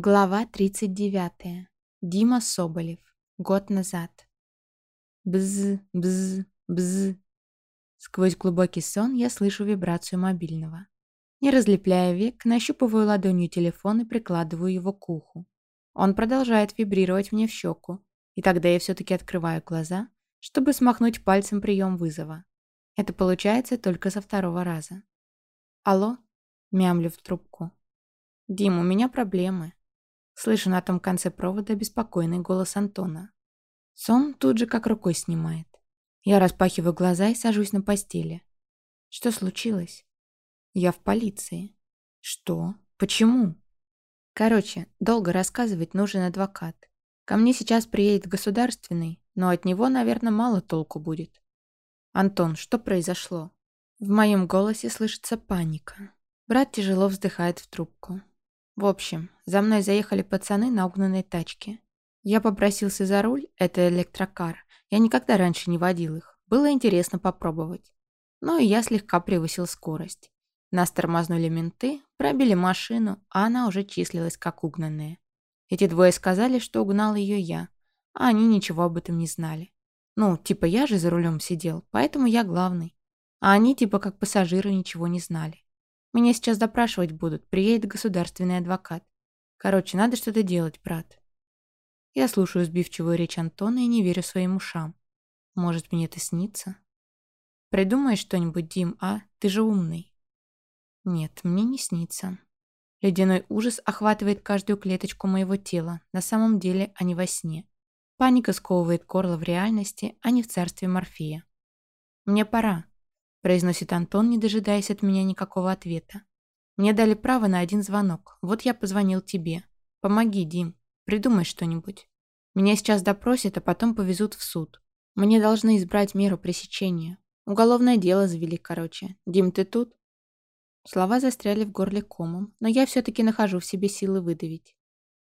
Глава 39. Дима Соболев. Год назад. Бз, бз, бз. Сквозь глубокий сон я слышу вибрацию мобильного. Не разлепляя век, нащупываю ладонью телефон и прикладываю его к уху. Он продолжает вибрировать мне в щеку, и тогда я все-таки открываю глаза, чтобы смахнуть пальцем прием вызова. Это получается только со второго раза. «Алло?» – мямлю в трубку. «Дим, у меня проблемы. Слышу на том конце провода беспокойный голос Антона. Сон тут же как рукой снимает. Я распахиваю глаза и сажусь на постели. Что случилось? Я в полиции. Что? Почему? Короче, долго рассказывать нужен адвокат. Ко мне сейчас приедет государственный, но от него, наверное, мало толку будет. Антон, что произошло? В моем голосе слышится паника. Брат тяжело вздыхает в трубку. В общем, за мной заехали пацаны на угнанной тачке. Я попросился за руль, это электрокар. Я никогда раньше не водил их. Было интересно попробовать. Ну и я слегка превысил скорость. Нас тормознули менты, пробили машину, а она уже числилась как угнанная. Эти двое сказали, что угнал ее я, а они ничего об этом не знали. Ну, типа я же за рулем сидел, поэтому я главный. А они типа как пассажиры ничего не знали. Меня сейчас допрашивать будут, приедет государственный адвокат. Короче, надо что-то делать, брат. Я слушаю сбивчивую речь Антона и не верю своим ушам. Может, мне это снится? Придумай что-нибудь, Дим, а? Ты же умный. Нет, мне не снится. Ледяной ужас охватывает каждую клеточку моего тела, на самом деле, а не во сне. Паника сковывает горло в реальности, а не в царстве Морфея. Мне пора произносит Антон, не дожидаясь от меня никакого ответа. Мне дали право на один звонок. Вот я позвонил тебе. Помоги, Дим. Придумай что-нибудь. Меня сейчас допросят, а потом повезут в суд. Мне должны избрать меру пресечения. Уголовное дело завели, короче. Дим, ты тут? Слова застряли в горле комом, но я все-таки нахожу в себе силы выдавить.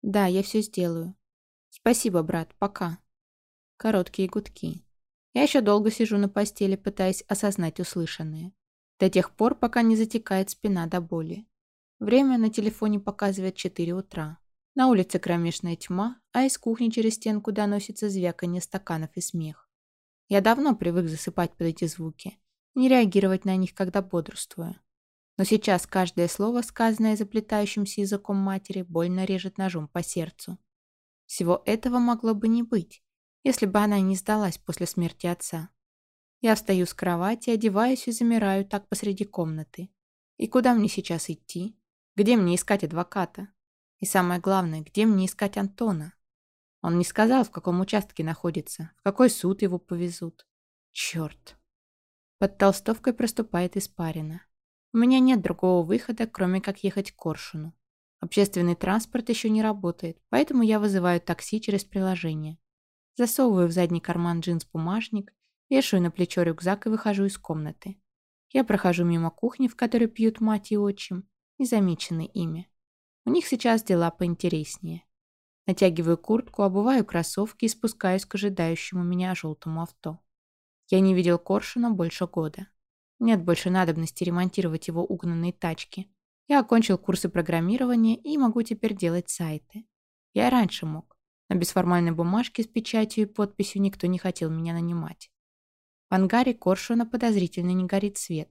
Да, я все сделаю. Спасибо, брат, пока. Короткие гудки. Я еще долго сижу на постели, пытаясь осознать услышанное. До тех пор, пока не затекает спина до боли. Время на телефоне показывает 4 утра. На улице кромешная тьма, а из кухни через стенку доносится звяканье стаканов и смех. Я давно привык засыпать под эти звуки, не реагировать на них, когда бодрствую. Но сейчас каждое слово, сказанное заплетающимся языком матери, больно режет ножом по сердцу. Всего этого могло бы не быть, если бы она не сдалась после смерти отца. Я встаю с кровати, одеваюсь и замираю так посреди комнаты. И куда мне сейчас идти? Где мне искать адвоката? И самое главное, где мне искать Антона? Он не сказал, в каком участке находится, в какой суд его повезут. Черт. Под толстовкой проступает испарина. У меня нет другого выхода, кроме как ехать к Коршуну. Общественный транспорт еще не работает, поэтому я вызываю такси через приложение. Засовываю в задний карман джинс бумажник, вешаю на плечо рюкзак и выхожу из комнаты. Я прохожу мимо кухни, в которой пьют мать и отчим, незамеченный ими. У них сейчас дела поинтереснее. Натягиваю куртку, обуваю кроссовки и спускаюсь к ожидающему меня желтому авто. Я не видел Коршуна больше года. Нет больше надобности ремонтировать его угнанные тачки. Я окончил курсы программирования и могу теперь делать сайты. Я раньше мог. На бесформальной бумажке с печатью и подписью никто не хотел меня нанимать. В ангаре Коршуна подозрительно не горит свет,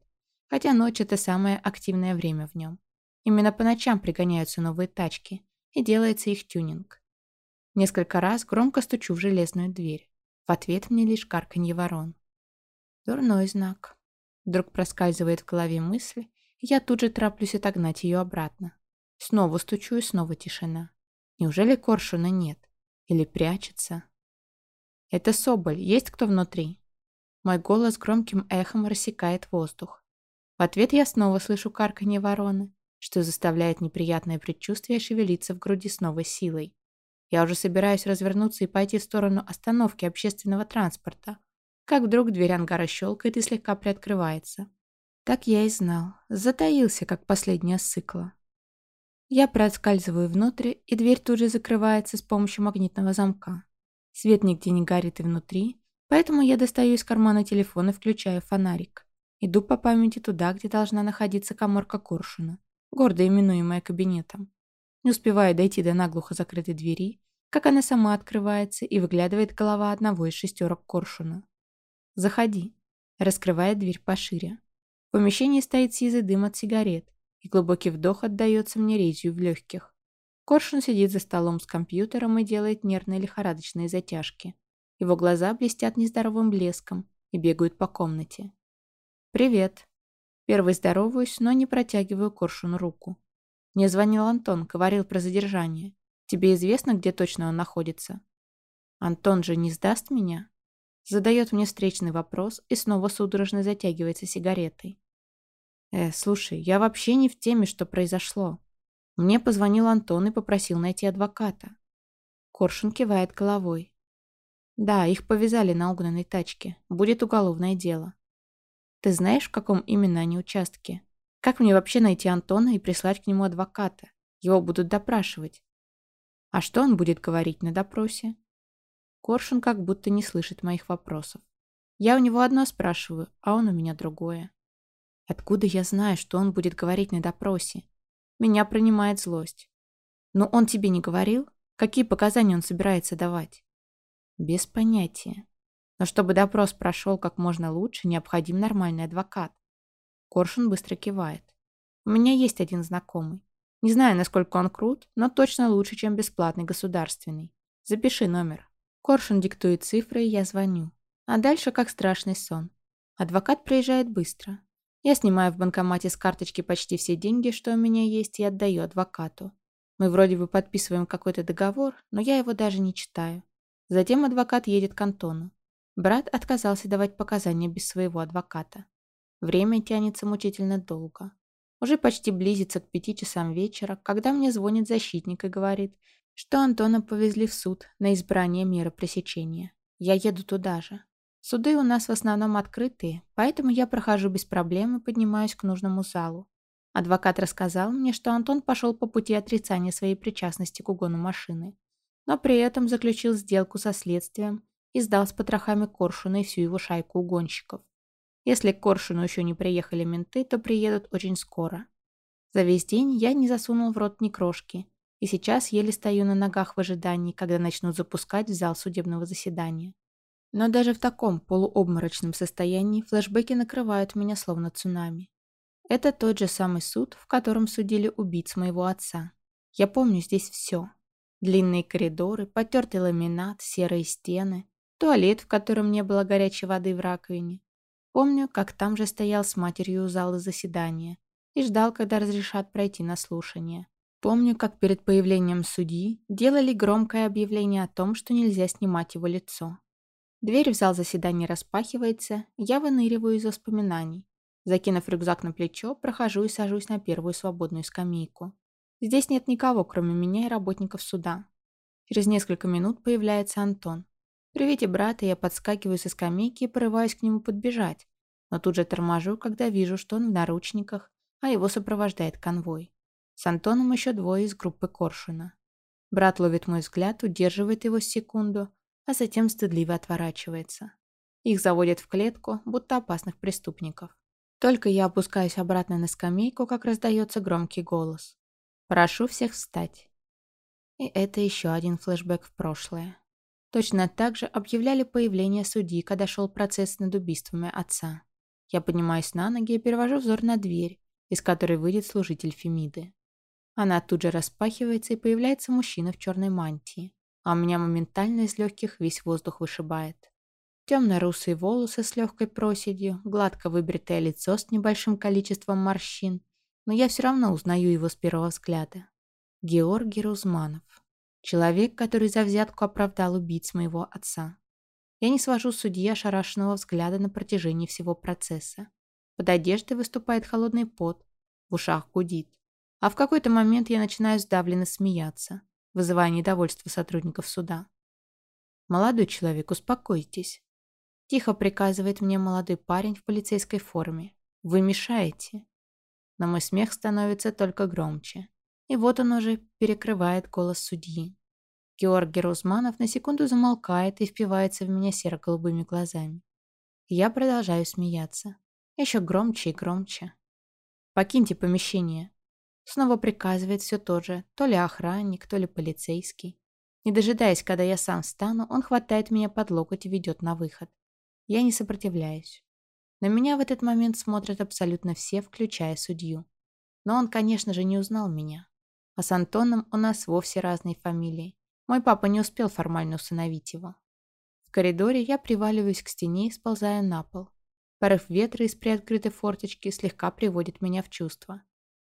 хотя ночь – это самое активное время в нем. Именно по ночам пригоняются новые тачки, и делается их тюнинг. Несколько раз громко стучу в железную дверь. В ответ мне лишь карканье ворон. Дурной знак. Вдруг проскальзывает в голове мысль, и я тут же тороплюсь отогнать ее обратно. Снова стучу, и снова тишина. Неужели Коршуна нет? Или прячется? Это Соболь. Есть кто внутри? Мой голос громким эхом рассекает воздух. В ответ я снова слышу карканье вороны, что заставляет неприятное предчувствие шевелиться в груди с новой силой. Я уже собираюсь развернуться и пойти в сторону остановки общественного транспорта, как вдруг дверь ангара щелкает и слегка приоткрывается. Так я и знал. Затаился, как последняя сыкла. Я проскальзываю внутрь, и дверь тут же закрывается с помощью магнитного замка. Свет нигде не горит и внутри, поэтому я достаю из кармана телефон и включаю фонарик. Иду по памяти туда, где должна находиться коморка Коршуна, гордо именуемая кабинетом. Не успеваю дойти до наглухо закрытой двери, как она сама открывается и выглядывает голова одного из шестерок коршуна. «Заходи», — раскрывает дверь пошире. В помещении стоит сизый дым от сигарет, и глубокий вдох отдается мне резью в легких. Коршун сидит за столом с компьютером и делает нервные лихорадочные затяжки. Его глаза блестят нездоровым блеском и бегают по комнате. «Привет». Первый здороваюсь, но не протягиваю Коршуну руку. Мне звонил Антон, говорил про задержание. Тебе известно, где точно он находится? Антон же не сдаст меня? Задает мне встречный вопрос и снова судорожно затягивается сигаретой. Э, слушай, я вообще не в теме, что произошло. Мне позвонил Антон и попросил найти адвоката. Коршун кивает головой. Да, их повязали на угнанной тачке. Будет уголовное дело. Ты знаешь, в каком именно они участке? Как мне вообще найти Антона и прислать к нему адвоката? Его будут допрашивать. А что он будет говорить на допросе? Коршун как будто не слышит моих вопросов. Я у него одно спрашиваю, а он у меня другое. Откуда я знаю, что он будет говорить на допросе? Меня принимает злость. Но он тебе не говорил? Какие показания он собирается давать? Без понятия. Но чтобы допрос прошел как можно лучше, необходим нормальный адвокат. Коршун быстро кивает. У меня есть один знакомый. Не знаю, насколько он крут, но точно лучше, чем бесплатный государственный. Запиши номер. Коршун диктует цифры, и я звоню. А дальше как страшный сон. Адвокат приезжает быстро. Я снимаю в банкомате с карточки почти все деньги, что у меня есть, и отдаю адвокату. Мы вроде бы подписываем какой-то договор, но я его даже не читаю. Затем адвокат едет к Антону. Брат отказался давать показания без своего адвоката. Время тянется мучительно долго. Уже почти близится к пяти часам вечера, когда мне звонит защитник и говорит, что Антона повезли в суд на избрание меры пресечения. Я еду туда же. Суды у нас в основном открытые, поэтому я прохожу без проблем и поднимаюсь к нужному залу. Адвокат рассказал мне, что Антон пошел по пути отрицания своей причастности к угону машины, но при этом заключил сделку со следствием и сдал с потрохами Коршуна и всю его шайку угонщиков. Если к Коршуну еще не приехали менты, то приедут очень скоро. За весь день я не засунул в рот ни крошки, и сейчас еле стою на ногах в ожидании, когда начнут запускать в зал судебного заседания. Но даже в таком полуобморочном состоянии флешбеки накрывают меня словно цунами. Это тот же самый суд, в котором судили убийц моего отца. Я помню здесь все. Длинные коридоры, потертый ламинат, серые стены, туалет, в котором не было горячей воды в раковине, Помню, как там же стоял с матерью у зала заседания и ждал, когда разрешат пройти на слушание. Помню, как перед появлением судьи делали громкое объявление о том, что нельзя снимать его лицо. Дверь в зал заседания распахивается, я выныриваю из воспоминаний. Закинув рюкзак на плечо, прохожу и сажусь на первую свободную скамейку. Здесь нет никого, кроме меня и работников суда. Через несколько минут появляется Антон. При виде брата я подскакиваю со скамейки и порываюсь к нему подбежать, но тут же торможу, когда вижу, что он в наручниках, а его сопровождает конвой. С Антоном еще двое из группы Коршуна. Брат ловит мой взгляд, удерживает его секунду, а затем стыдливо отворачивается. Их заводят в клетку, будто опасных преступников. Только я опускаюсь обратно на скамейку, как раздается громкий голос. «Прошу всех встать». И это еще один флешбэк в прошлое. Точно так же объявляли появление судьи, когда шел процесс над убийствами отца. Я поднимаюсь на ноги и перевожу взор на дверь, из которой выйдет служитель Фемиды. Она тут же распахивается, и появляется мужчина в черной мантии, а меня моментально из легких весь воздух вышибает. Темно-русые волосы с легкой проседью, гладко выбритое лицо с небольшим количеством морщин, но я все равно узнаю его с первого взгляда. Георгий Рузманов. Человек, который за взятку оправдал убийц моего отца. Я не свожу судьи ошарашенного взгляда на протяжении всего процесса. Под одеждой выступает холодный пот, в ушах гудит. А в какой-то момент я начинаю сдавленно смеяться, вызывая недовольство сотрудников суда. «Молодой человек, успокойтесь», – тихо приказывает мне молодой парень в полицейской форме. «Вы мешаете». Но мой смех становится только громче. И вот он уже перекрывает голос судьи. Георгий Рузманов на секунду замолкает и впивается в меня серо-голубыми глазами. Я продолжаю смеяться. Еще громче и громче. «Покиньте помещение». Снова приказывает все то же, то ли охранник, то ли полицейский. Не дожидаясь, когда я сам встану, он хватает меня под локоть и ведет на выход. Я не сопротивляюсь. На меня в этот момент смотрят абсолютно все, включая судью. Но он, конечно же, не узнал меня. А с Антоном у нас вовсе разные фамилии. Мой папа не успел формально усыновить его. В коридоре я приваливаюсь к стене и сползаю на пол. Порыв ветра из приоткрытой форточки слегка приводит меня в чувство.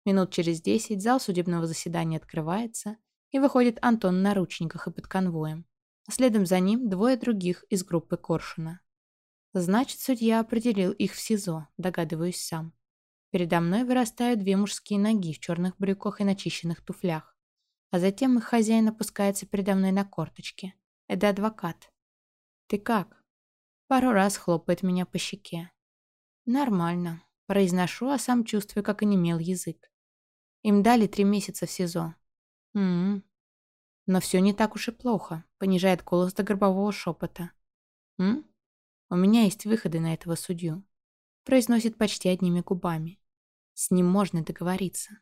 Минут через десять зал судебного заседания открывается, и выходит Антон в наручниках и под конвоем. А следом за ним двое других из группы Коршуна. Значит, судья определил их в СИЗО, догадываюсь сам. Передо мной вырастают две мужские ноги в черных брюках и начищенных туфлях. А затем их хозяин опускается передо мной на корточки. Это адвокат. «Ты как?» Пару раз хлопает меня по щеке. «Нормально». Произношу, а сам чувствую, как онемел язык. Им дали три месяца в СИЗО. м м Но все не так уж и плохо, понижает голос до гробового шепота. «М? У меня есть выходы на этого судью», произносит почти одними губами. С ним можно договориться.